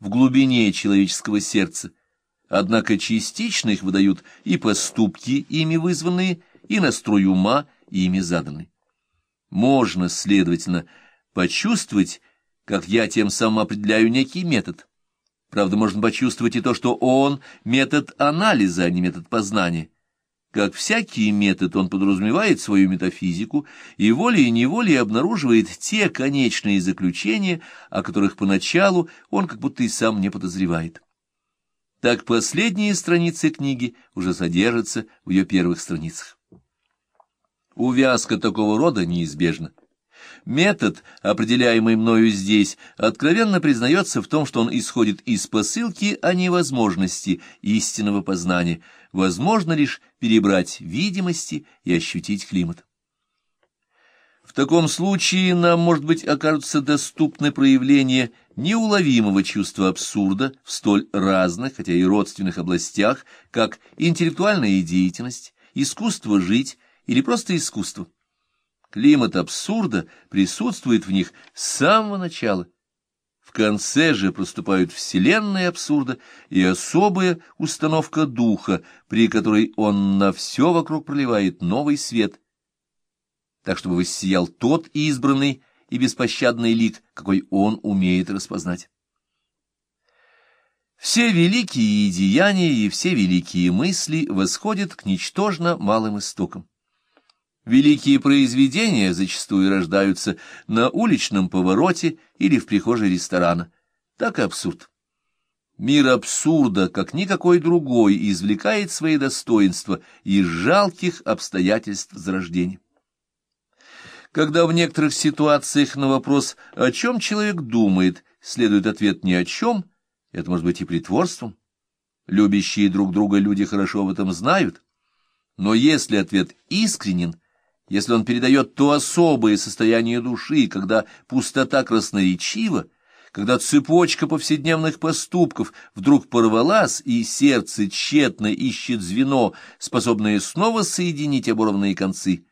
в глубине человеческого сердца, однако частично их выдают и поступки, ими вызванные, и настрой ума, ими заданный. Можно, следовательно, почувствовать, как я тем самым определяю некий метод. Правда, можно почувствовать и то, что он — метод анализа, а не метод познания. Как всякий метод, он подразумевает свою метафизику и волей-неволей обнаруживает те конечные заключения, о которых поначалу он как будто и сам не подозревает. Так последние страницы книги уже содержатся в ее первых страницах. Увязка такого рода неизбежна. Метод, определяемый мною здесь, откровенно признается в том, что он исходит из посылки о невозможности истинного познания. Возможно лишь перебрать видимости и ощутить климат. В таком случае нам, может быть, окажутся доступны проявления неуловимого чувства абсурда в столь разных, хотя и родственных областях, как интеллектуальная деятельность, искусство жить или просто искусство. Климат абсурда присутствует в них с самого начала. В конце же проступают вселенные абсурда и особая установка духа, при которой он на все вокруг проливает новый свет, так чтобы воссиял тот избранный и беспощадный лик, какой он умеет распознать. Все великие деяния и все великие мысли восходят к ничтожно малым истокам. Великие произведения зачастую рождаются на уличном повороте или в прихожей ресторана. Так и абсурд. Мир абсурда, как никакой другой, извлекает свои достоинства из жалких обстоятельств зарождения. Когда в некоторых ситуациях на вопрос, о чем человек думает, следует ответ «ни о чем», это может быть и притворством. Любящие друг друга люди хорошо об этом знают. Но если ответ искренен – если он передает то особое состояние души, когда пустота красноречива, когда цепочка повседневных поступков вдруг порвалась, и сердце тщетно ищет звено, способное снова соединить оборванные концы,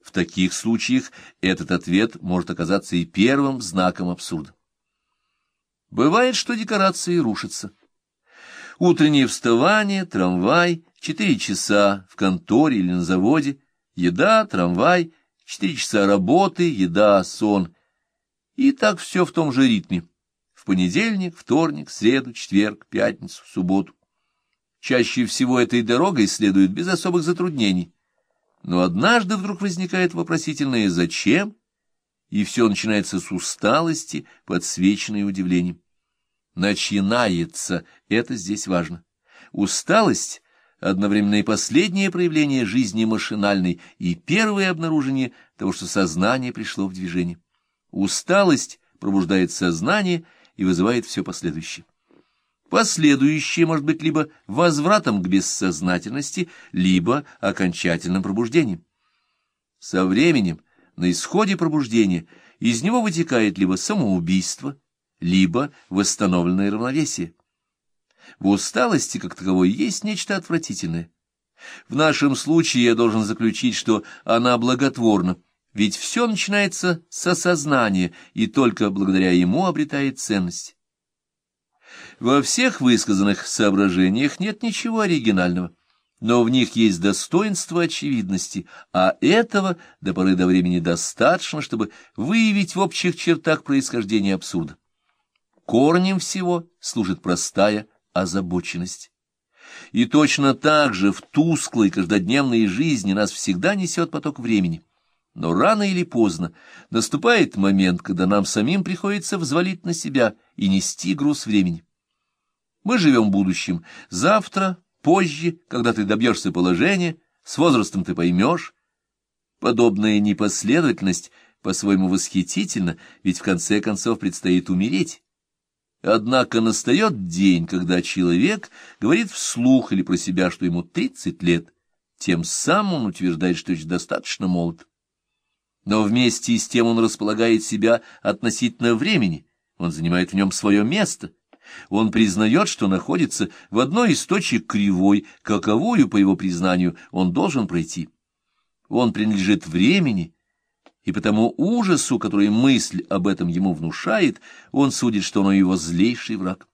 в таких случаях этот ответ может оказаться и первым знаком абсурда. Бывает, что декорации рушатся. Утреннее вставание, трамвай, четыре часа в конторе или на заводе — Еда, трамвай, четыре часа работы, еда, сон. И так все в том же ритме. В понедельник, вторник, среду, четверг, пятницу, субботу. Чаще всего этой дорогой следует без особых затруднений. Но однажды вдруг возникает вопросительное «зачем?» и все начинается с усталости, подсвеченной удивлением. Начинается, это здесь важно. Усталость одновременно и последнее проявление жизни машинальной, и первое обнаружение того, что сознание пришло в движение. Усталость пробуждает сознание и вызывает все последующее. Последующее может быть либо возвратом к бессознательности, либо окончательным пробуждением. Со временем, на исходе пробуждения, из него вытекает либо самоубийство, либо восстановленное равновесие. В усталости, как таковой, есть нечто отвратительное. В нашем случае я должен заключить, что она благотворна, ведь все начинается с осознания, и только благодаря ему обретает ценность. Во всех высказанных соображениях нет ничего оригинального, но в них есть достоинство очевидности, а этого до поры до времени достаточно, чтобы выявить в общих чертах происхождения абсурда. Корнем всего служит простая озабоченность. И точно так же в тусклой каждодневной жизни нас всегда несет поток времени. Но рано или поздно наступает момент, когда нам самим приходится взвалить на себя и нести груз времени. Мы живем будущим. Завтра, позже, когда ты добьешься положения, с возрастом ты поймешь. Подобная непоследовательность по-своему восхитительна, ведь в конце концов предстоит умереть. Однако настает день, когда человек говорит вслух или про себя, что ему тридцать лет, тем самым он утверждает, что еще достаточно молод. Но вместе с тем он располагает себя относительно времени, он занимает в нем свое место. Он признает, что находится в одной из точек кривой, каковую, по его признанию, он должен пройти. Он принадлежит времени, и потому ужасу, который мысль об этом ему внушает, он судит, что оно его злейший враг.